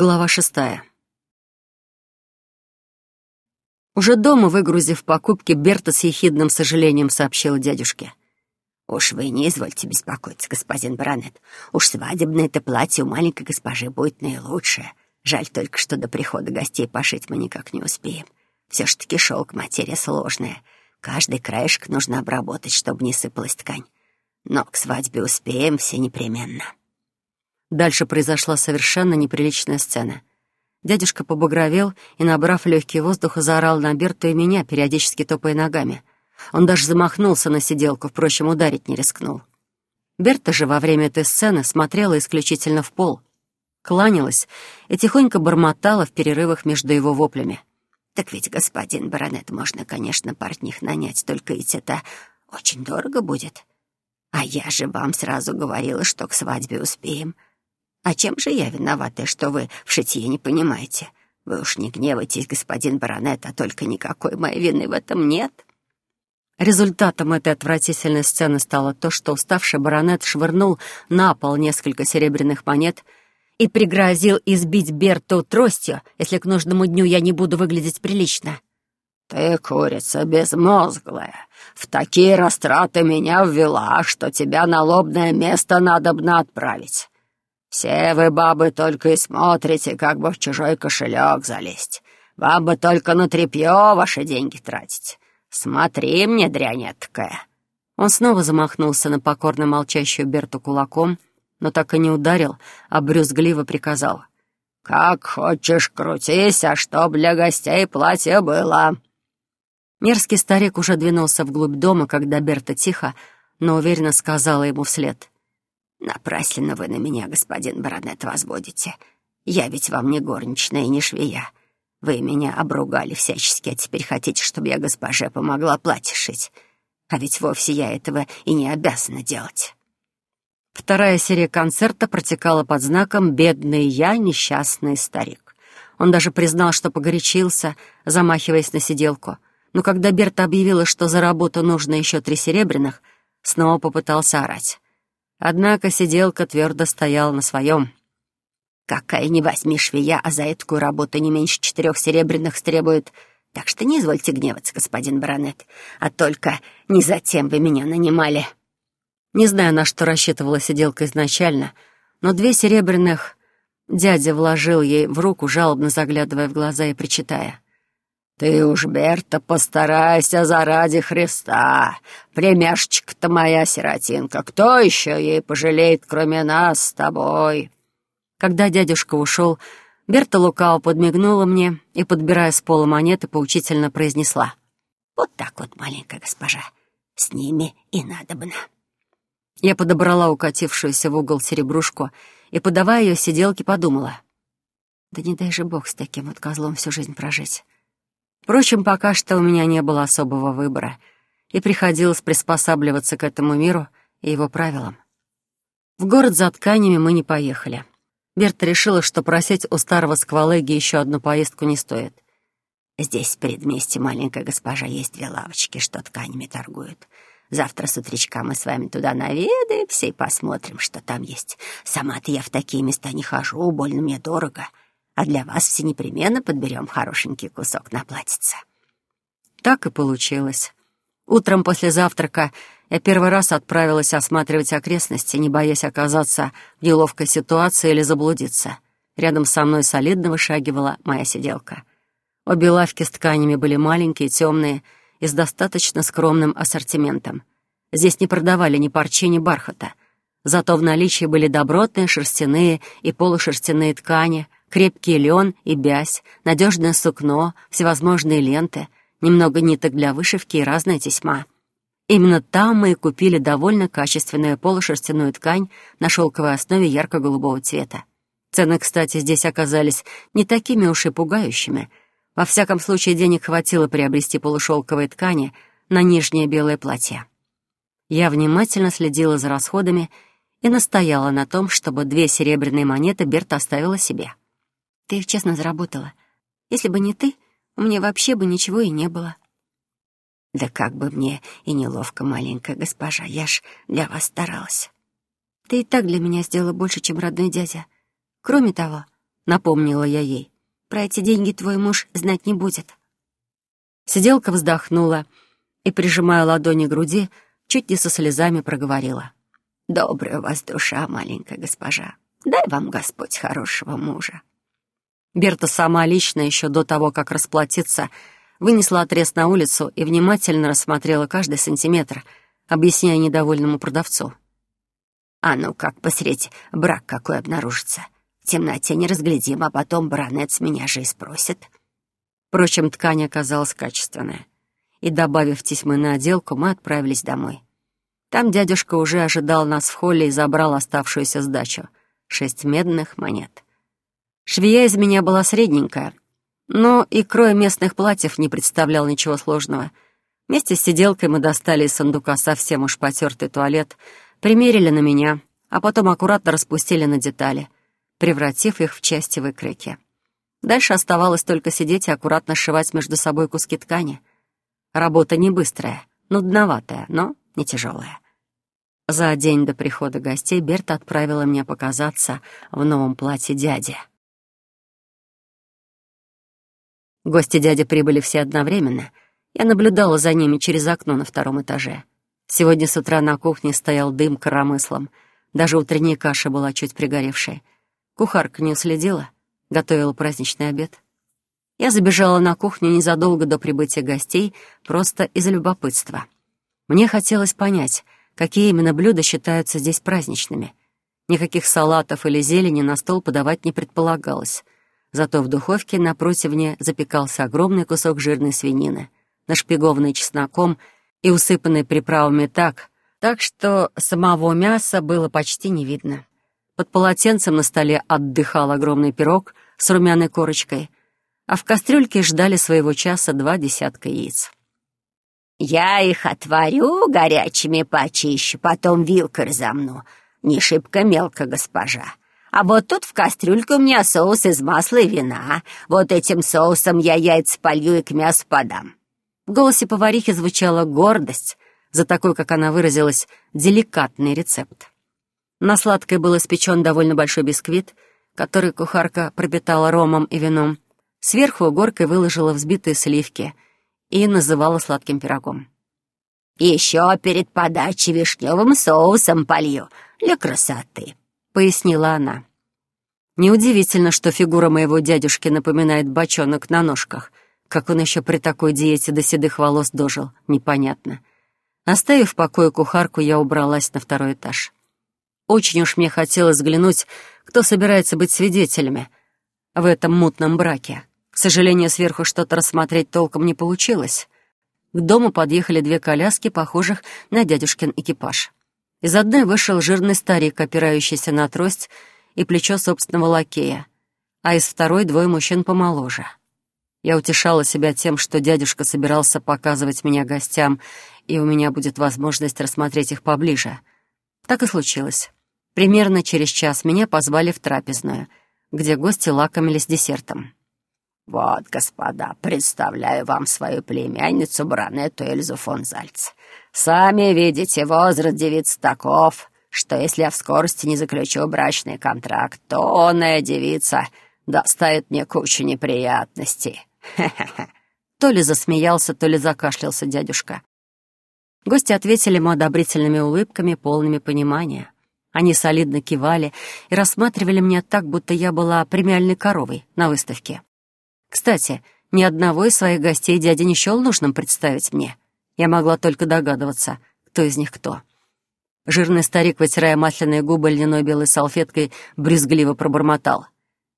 Глава шестая. Уже дома, выгрузив покупки, Берта с ехидным сожалением сообщила дядюшке. «Уж вы не извольте беспокоиться, господин баронет. Уж свадебное-то платье у маленькой госпожи будет наилучшее. Жаль только, что до прихода гостей пошить мы никак не успеем. Все ж таки шелк материя сложная. Каждый краешек нужно обработать, чтобы не сыпалась ткань. Но к свадьбе успеем все непременно». Дальше произошла совершенно неприличная сцена. Дядюшка побагровел и, набрав легкий воздух, заорал на Берту и меня, периодически топая ногами. Он даже замахнулся на сиделку, впрочем, ударить не рискнул. Берта же во время этой сцены смотрела исключительно в пол, кланялась и тихонько бормотала в перерывах между его воплями. «Так ведь, господин баронет, можно, конечно, портних нанять, только ведь это очень дорого будет. А я же вам сразу говорила, что к свадьбе успеем». А чем же я виновата, что вы в шитье не понимаете? Вы уж не гневайтесь, господин баронет, а только никакой моей вины в этом нет». Результатом этой отвратительной сцены стало то, что уставший баронет швырнул на пол несколько серебряных монет и пригрозил избить Берту тростью, если к нужному дню я не буду выглядеть прилично. «Ты, курица безмозглая, в такие растраты меня ввела, что тебя на лобное место надобно отправить. Все вы, бабы, только и смотрите, как бы в чужой кошелек залезть. Вам бы только на тряпье ваши деньги тратить. Смотри мне, дрянь такая. Он снова замахнулся на покорно молчащую Берту кулаком, но так и не ударил, а брюзгливо приказал. «Как хочешь, крутись, а чтоб для гостей платье было». Мерзкий старик уже двинулся вглубь дома, когда Берта тихо, но уверенно сказала ему вслед. «Напрасленно вы на меня, господин баронет, возводите. Я ведь вам не горничная и не швея. Вы меня обругали всячески, а теперь хотите, чтобы я госпоже помогла платье шить. А ведь вовсе я этого и не обязана делать». Вторая серия концерта протекала под знаком «Бедный я, несчастный старик». Он даже признал, что погорячился, замахиваясь на сиделку. Но когда Берта объявила, что за работу нужно еще три серебряных, снова попытался орать. Однако сиделка твердо стояла на своем. «Какая не возьми швея, а за эту работу не меньше четырех серебряных стребует. Так что не извольте гневаться, господин баронет, а только не затем вы меня нанимали». Не знаю, на что рассчитывала сиделка изначально, но две серебряных дядя вложил ей в руку, жалобно заглядывая в глаза и причитая — «Ты уж, Берта, постарайся заради Христа. Племяшечка-то моя сиротинка, кто еще ей пожалеет, кроме нас с тобой?» Когда дядюшка ушел, Берта лукаво подмигнула мне и, подбирая с пола монеты, поучительно произнесла. «Вот так вот, маленькая госпожа, с ними и надобно». Я подобрала укатившуюся в угол серебрушку и, подавая ее сиделке, подумала. «Да не дай же бог с таким вот козлом всю жизнь прожить». Впрочем, пока что у меня не было особого выбора, и приходилось приспосабливаться к этому миру и его правилам. В город за тканями мы не поехали. Берта решила, что просить у старого сквалеги еще одну поездку не стоит. «Здесь в предместе маленькая госпожа есть две лавочки, что тканями торгуют. Завтра с утречка мы с вами туда наведаемся и посмотрим, что там есть. Сама-то я в такие места не хожу, больно мне дорого а для вас все непременно подберем хорошенький кусок на платьице». Так и получилось. Утром после завтрака я первый раз отправилась осматривать окрестности, не боясь оказаться в неловкой ситуации или заблудиться. Рядом со мной солидно вышагивала моя сиделка. Обе лавки с тканями были маленькие, темные и с достаточно скромным ассортиментом. Здесь не продавали ни парчи, ни бархата. Зато в наличии были добротные шерстяные и полушерстяные ткани — крепкий лен и бязь, надежное сукно, всевозможные ленты, немного ниток для вышивки и разная тесьма. Именно там мы и купили довольно качественную полушерстяную ткань на шелковой основе ярко-голубого цвета. Цены, кстати, здесь оказались не такими уж и пугающими. Во всяком случае, денег хватило приобрести полушелковые ткани на нижнее белое платье. Я внимательно следила за расходами и настояла на том, чтобы две серебряные монеты Берта оставила себе. Ты их честно заработала. Если бы не ты, у меня вообще бы ничего и не было. Да как бы мне и неловко, маленькая госпожа, я ж для вас старалась. Ты и так для меня сделала больше, чем родной дядя. Кроме того, напомнила я ей. «Про эти деньги твой муж знать не будет». Сиделка вздохнула и, прижимая ладони к груди, чуть не со слезами проговорила. «Добрая у вас душа, маленькая госпожа. Дай вам Господь хорошего мужа». Берта сама лично, еще до того, как расплатиться, вынесла отрез на улицу и внимательно рассмотрела каждый сантиметр, объясняя недовольному продавцу. «А ну как посреть, брак какой обнаружится. В темноте не разглядим, а потом баронет с меня же и спросит». Впрочем, ткань оказалась качественная. И, добавив тесьмы на отделку, мы отправились домой. Там дядюшка уже ожидал нас в холле и забрал оставшуюся сдачу — шесть медных монет. Швея из меня была средненькая, но и крой местных платьев не представлял ничего сложного. Вместе с сиделкой мы достали из сундука совсем уж потертый туалет, примерили на меня, а потом аккуратно распустили на детали, превратив их в части выкройки. Дальше оставалось только сидеть и аккуратно сшивать между собой куски ткани. Работа не быстрая, нудноватая, но не тяжелая. За день до прихода гостей Берта отправила меня показаться в новом платье дяди. Гости дяди прибыли все одновременно. Я наблюдала за ними через окно на втором этаже. Сегодня с утра на кухне стоял дым коромыслом. Даже утренняя каша была чуть пригоревшей. Кухарка не уследила, готовила праздничный обед. Я забежала на кухню незадолго до прибытия гостей, просто из любопытства. Мне хотелось понять, какие именно блюда считаются здесь праздничными. Никаких салатов или зелени на стол подавать не предполагалось. Зато в духовке на противне запекался огромный кусок жирной свинины, нашпигованный чесноком и усыпанный приправами так, так что самого мяса было почти не видно. Под полотенцем на столе отдыхал огромный пирог с румяной корочкой, а в кастрюльке ждали своего часа два десятка яиц. «Я их отварю горячими почище, потом вилкой разомну. Не шибко мелко, госпожа. А вот тут в кастрюльке у меня соус из масла и вина. Вот этим соусом я яйца полью и к мясу подам». В голосе поварихи звучала гордость за такой, как она выразилась, деликатный рецепт. На сладкое был испечен довольно большой бисквит, который кухарка пропитала ромом и вином. Сверху горкой выложила взбитые сливки и называла сладким пирогом. «Еще перед подачей вишневым соусом полью для красоты», — пояснила она. Неудивительно, что фигура моего дядюшки напоминает бочонок на ножках. Как он еще при такой диете до седых волос дожил, непонятно. Оставив в покое кухарку, я убралась на второй этаж. Очень уж мне хотелось взглянуть, кто собирается быть свидетелями в этом мутном браке. К сожалению, сверху что-то рассмотреть толком не получилось. К дому подъехали две коляски, похожих на дядюшкин экипаж. Из одной вышел жирный старик, опирающийся на трость и плечо собственного лакея, а из второй двое мужчин помоложе. Я утешала себя тем, что дядюшка собирался показывать меня гостям, и у меня будет возможность рассмотреть их поближе. Так и случилось. Примерно через час меня позвали в трапезную, где гости лакомились десертом. «Вот, господа, представляю вам свою племянницу Бранетту Эльзу фон Зальц. Сами видите, возраст девицы таков, что если я в скорости не заключу брачный контракт, то онная девица доставит мне кучу неприятностей. То ли засмеялся, то ли закашлялся дядюшка. Гости ответили ему одобрительными улыбками, полными понимания. Они солидно кивали и рассматривали меня так, будто я была премиальной коровой на выставке. Кстати, ни одного из своих гостей дядя не счел нужным представить мне. Я могла только догадываться, кто из них кто. Жирный старик, вытирая масляные губы льняной белой салфеткой, брезгливо пробормотал.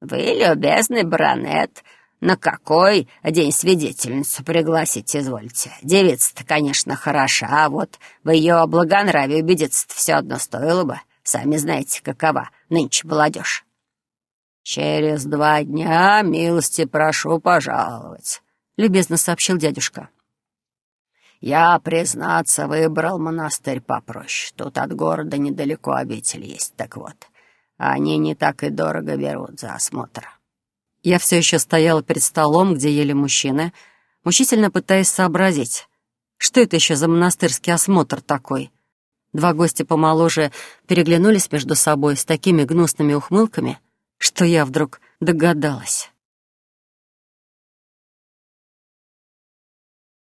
«Вы, любезный баронет, на какой день свидетельницу пригласить извольте? Девица-то, конечно, хороша, а вот в ее благонравии убедиться все одно стоило бы. Сами знаете, какова нынче молодежь». «Через два дня милости прошу пожаловать», — любезно сообщил дядюшка. «Я, признаться, выбрал монастырь попроще. Тут от города недалеко обитель есть, так вот. Они не так и дорого берут за осмотр». Я все еще стояла перед столом, где ели мужчины, мучительно пытаясь сообразить, что это еще за монастырский осмотр такой. Два гостя помоложе переглянулись между собой с такими гнусными ухмылками — что я вдруг Догадалась.